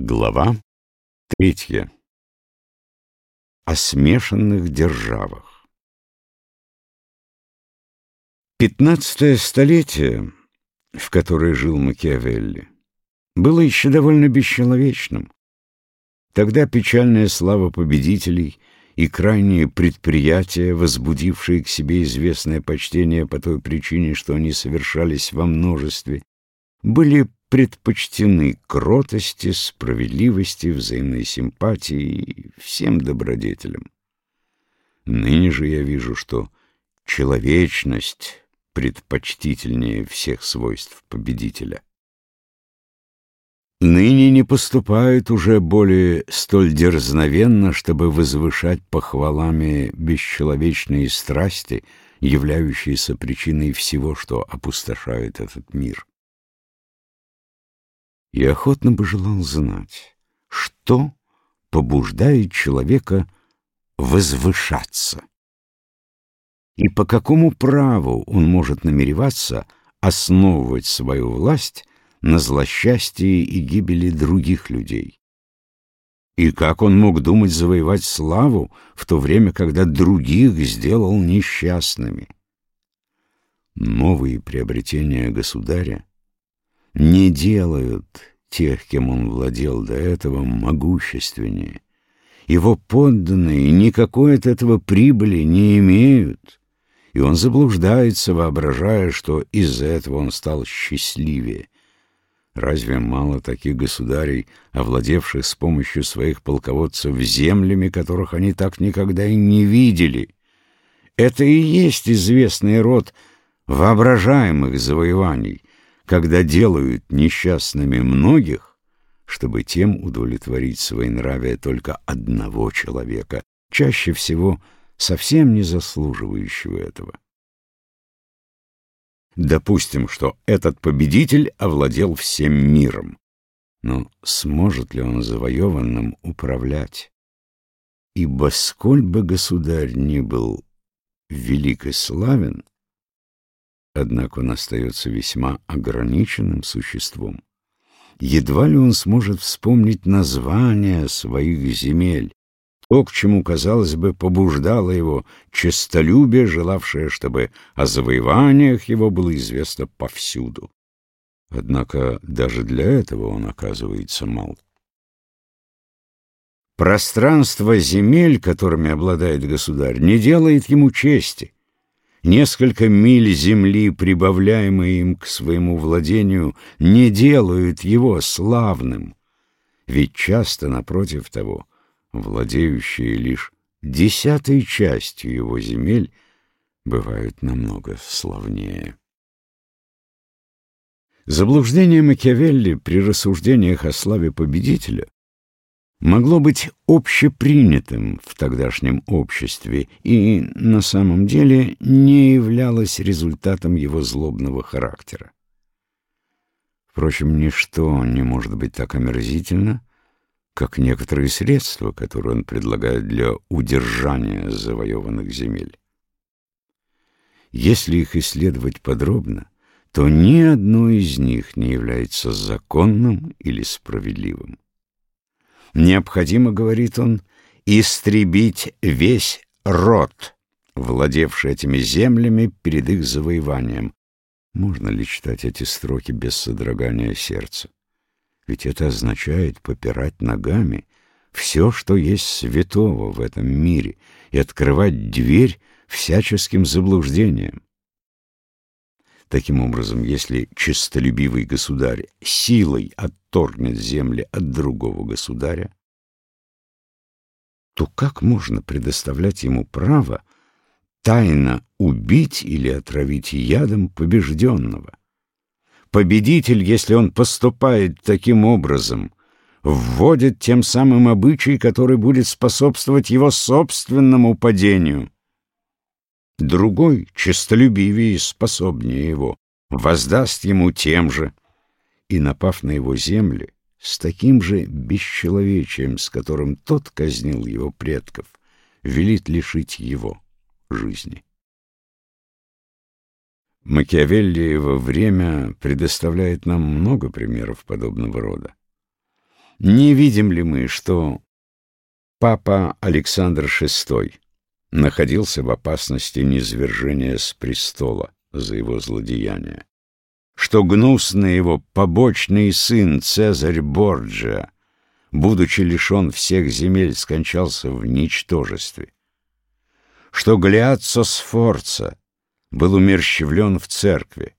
Глава третья. О смешанных державах. Пятнадцатое столетие, в которое жил Макиавелли, было еще довольно бесчеловечным. Тогда печальная слава победителей и крайние предприятия, возбудившие к себе известное почтение по той причине, что они совершались во множестве, были предпочтены кротости, справедливости, взаимной симпатии всем добродетелям. Ныне же я вижу, что человечность предпочтительнее всех свойств победителя. Ныне не поступает уже более столь дерзновенно, чтобы возвышать похвалами бесчеловечные страсти, являющиеся причиной всего, что опустошает этот мир и охотно бы желал знать, что побуждает человека возвышаться. И по какому праву он может намереваться основывать свою власть на злосчастье и гибели других людей? И как он мог думать завоевать славу в то время, когда других сделал несчастными? Новые приобретения государя не делают тех, кем он владел до этого, могущественнее. Его подданные никакой от этого прибыли не имеют, и он заблуждается, воображая, что из-за этого он стал счастливее. Разве мало таких государей, овладевших с помощью своих полководцев землями, которых они так никогда и не видели? Это и есть известный род воображаемых завоеваний, когда делают несчастными многих, чтобы тем удовлетворить свои нравия только одного человека, чаще всего совсем не заслуживающего этого. Допустим, что этот победитель овладел всем миром. Но сможет ли он завоеванным управлять? Ибо сколь бы государь ни был велик и славен, Однако он остается весьма ограниченным существом. Едва ли он сможет вспомнить название своих земель, то, к чему, казалось бы, побуждало его честолюбие, желавшее, чтобы о завоеваниях его было известно повсюду. Однако даже для этого он оказывается мал. Пространство земель, которыми обладает государь, не делает ему чести. Несколько миль земли, прибавляемые им к своему владению, не делают его славным, ведь часто, напротив того, владеющие лишь десятой частью его земель бывают намного славнее. Заблуждение Макиавелли при рассуждениях о славе победителя могло быть общепринятым в тогдашнем обществе и на самом деле не являлось результатом его злобного характера. Впрочем, ничто не может быть так омерзительно, как некоторые средства, которые он предлагает для удержания завоеванных земель. Если их исследовать подробно, то ни одно из них не является законным или справедливым. Необходимо, говорит он, истребить весь род, владевший этими землями перед их завоеванием. Можно ли читать эти строки без содрогания сердца? Ведь это означает попирать ногами все, что есть святого в этом мире, и открывать дверь всяческим заблуждениям. Таким образом, если честолюбивый государь силой отторгнет земли от другого государя, то как можно предоставлять ему право тайно убить или отравить ядом побежденного? Победитель, если он поступает таким образом, вводит тем самым обычай, который будет способствовать его собственному падению — Другой, честолюбивее и способнее его, воздаст ему тем же, и, напав на его земли, с таким же бесчеловечием, с которым тот казнил его предков, велит лишить его жизни. Макиавеллиево время предоставляет нам много примеров подобного рода. Не видим ли мы, что папа Александр VI находился в опасности низвержения с престола за его злодеяния? Что гнусный его побочный сын Цезарь Борджиа, будучи лишен всех земель, скончался в ничтожестве? Что Глиаццо Сфорца был умерщвлен в церкви?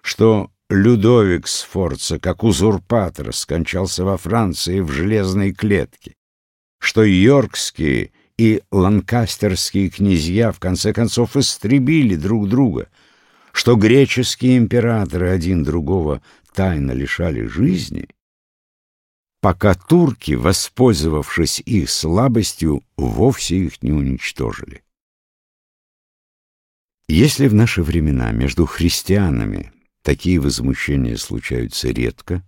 Что Людовик Сфорца, как узурпатор, скончался во Франции в железной клетке, что йоркские и ланкастерские князья в конце концов истребили друг друга, что греческие императоры один другого тайно лишали жизни, пока турки, воспользовавшись их слабостью, вовсе их не уничтожили. Если в наши времена между христианами такие возмущения случаются редко,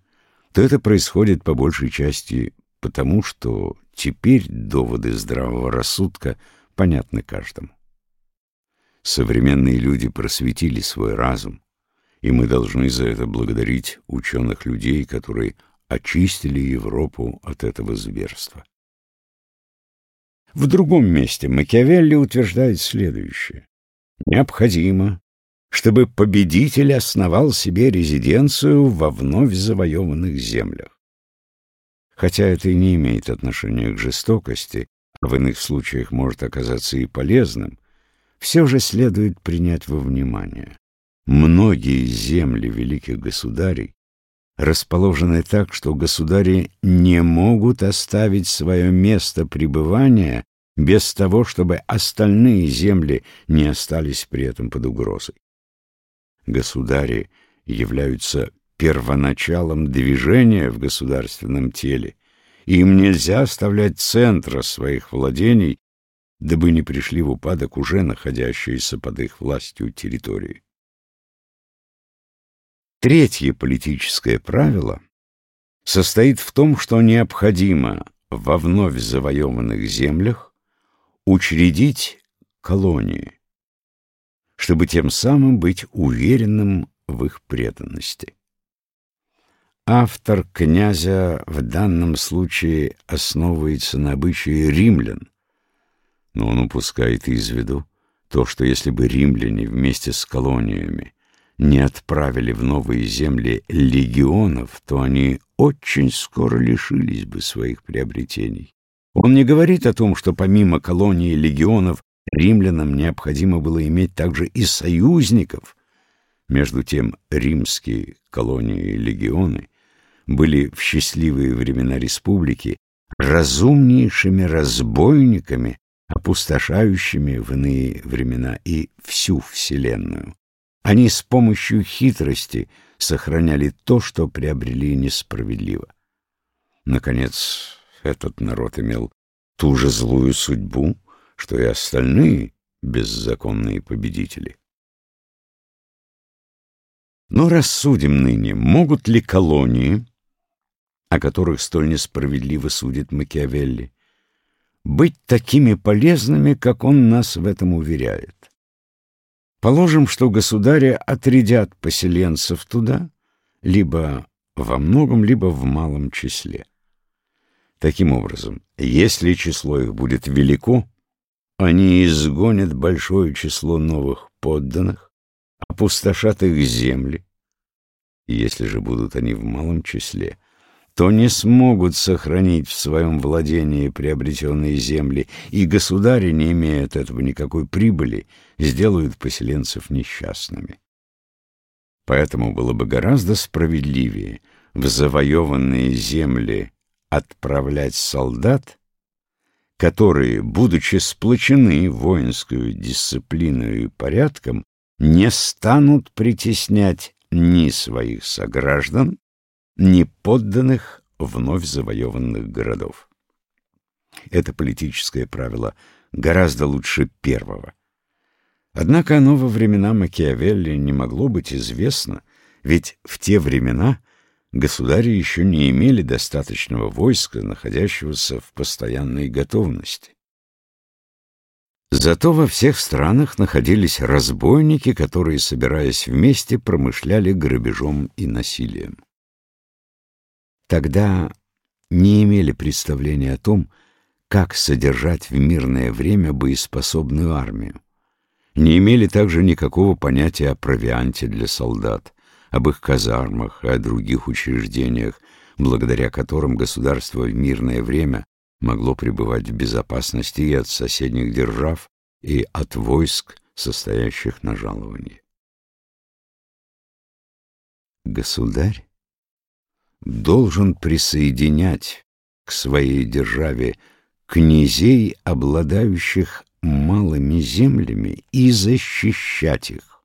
то это происходит по большей части потому, что теперь доводы здравого рассудка понятны каждому. Современные люди просветили свой разум, и мы должны за это благодарить ученых людей, которые очистили Европу от этого зверства. В другом месте Макиавелли утверждает следующее. Необходимо чтобы победитель основал себе резиденцию во вновь завоеванных землях. Хотя это и не имеет отношения к жестокости, а в иных случаях может оказаться и полезным, все же следует принять во внимание. Многие земли великих государей расположены так, что государи не могут оставить свое место пребывания без того, чтобы остальные земли не остались при этом под угрозой государи являются первоначалом движения в государственном теле, и им нельзя оставлять центра своих владений, дабы не пришли в упадок уже находящиеся под их властью территории. Третье политическое правило состоит в том, что необходимо во вновь завоеванных землях учредить колонии чтобы тем самым быть уверенным в их преданности. Автор князя в данном случае основывается на обычае римлян, но он упускает из виду то, что если бы римляне вместе с колониями не отправили в новые земли легионов, то они очень скоро лишились бы своих приобретений. Он не говорит о том, что помимо колонии легионов Римлянам необходимо было иметь также и союзников. Между тем римские колонии и легионы были в счастливые времена республики разумнейшими разбойниками, опустошающими в иные времена и всю Вселенную. Они с помощью хитрости сохраняли то, что приобрели несправедливо. Наконец, этот народ имел ту же злую судьбу, что и остальные беззаконные победители. Но рассудим ныне, могут ли колонии, о которых столь несправедливо судит Макиавелли, быть такими полезными, как он нас в этом уверяет? Положим, что государи отрядят поселенцев туда, либо во многом, либо в малом числе. Таким образом, если число их будет велико, они изгонят большое число новых подданных, опустошат их земли. Если же будут они в малом числе, то не смогут сохранить в своем владении приобретенные земли, и государи, не имея от этого никакой прибыли, сделают поселенцев несчастными. Поэтому было бы гораздо справедливее в завоеванные земли отправлять солдат, которые, будучи сплочены воинской дисциплиной и порядком, не станут притеснять ни своих сограждан, ни подданных вновь завоеванных городов. Это политическое правило гораздо лучше первого. Однако оно во времена Макиавелли не могло быть известно, ведь в те времена государи еще не имели достаточного войска, находящегося в постоянной готовности. Зато во всех странах находились разбойники, которые, собираясь вместе, промышляли грабежом и насилием. Тогда не имели представления о том, как содержать в мирное время боеспособную армию. Не имели также никакого понятия о провианте для солдат, об их казармах и о других учреждениях, благодаря которым государство в мирное время могло пребывать в безопасности и от соседних держав, и от войск, состоящих на жаловании. Государь должен присоединять к своей державе князей, обладающих малыми землями, и защищать их.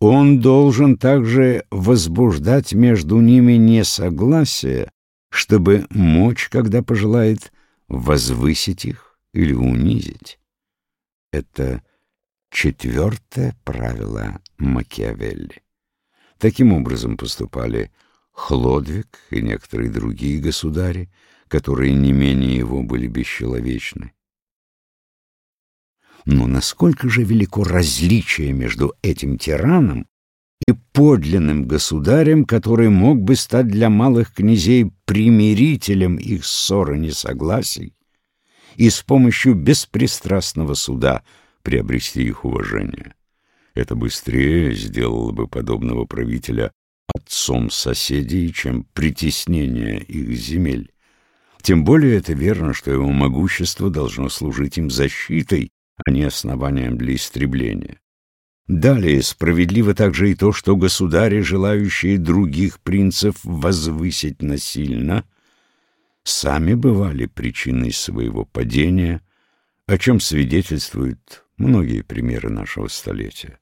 Он должен также возбуждать между ними несогласие, чтобы мочь, когда пожелает, возвысить их или унизить. Это четвертое правило Макиавелли. Таким образом поступали Хлодвиг и некоторые другие государи, которые не менее его были бесчеловечны. Но насколько же велико различие между этим тираном и подлинным государем, который мог бы стать для малых князей примирителем их ссор и несогласий и с помощью беспристрастного суда приобрести их уважение. Это быстрее сделало бы подобного правителя отцом соседей, чем притеснение их земель. Тем более это верно, что его могущество должно служить им защитой, а не основанием для истребления. Далее справедливо также и то, что государи, желающие других принцев возвысить насильно, сами бывали причиной своего падения, о чем свидетельствуют многие примеры нашего столетия.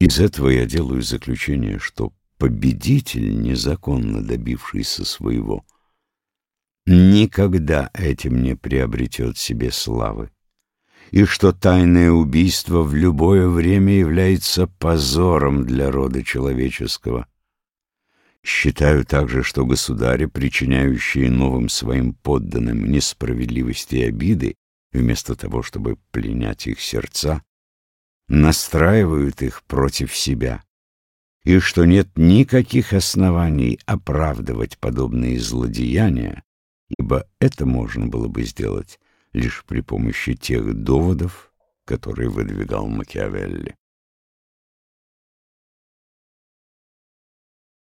Из этого я делаю заключение, что победитель, незаконно добившийся своего, никогда этим не приобретет себе славы, и что тайное убийство в любое время является позором для рода человеческого. Считаю также, что государи, причиняющие новым своим подданным несправедливости и обиды, вместо того, чтобы пленять их сердца, настраивают их против себя, и что нет никаких оснований оправдывать подобные злодеяния, ибо это можно было бы сделать лишь при помощи тех доводов, которые выдвигал Макиавелли.